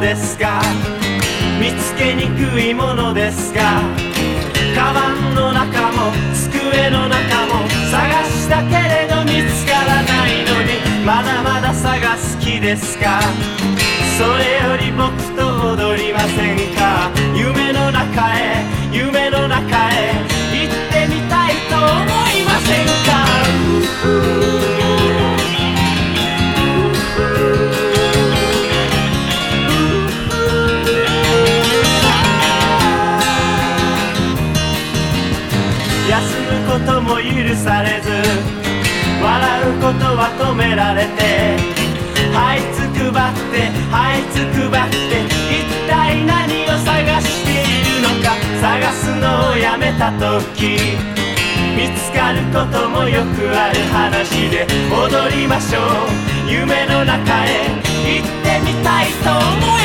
ですか？見つけにくいものですか？カバンの中も机の中も探したけれど見つからないのにまだまだ探す気ですか？それより僕と踊りませんか？夢の中へ夢休むことも許されず笑うことは止められてはいつくばってはいつくばって一体何を探しているのか探すのをやめた時見つかることもよくある話で踊りましょう。夢の中へ行ってみたいと思い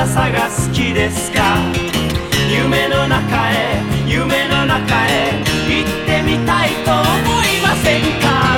なさが好きですか？夢の中へ夢の中へ行ってみたいと思いませんか？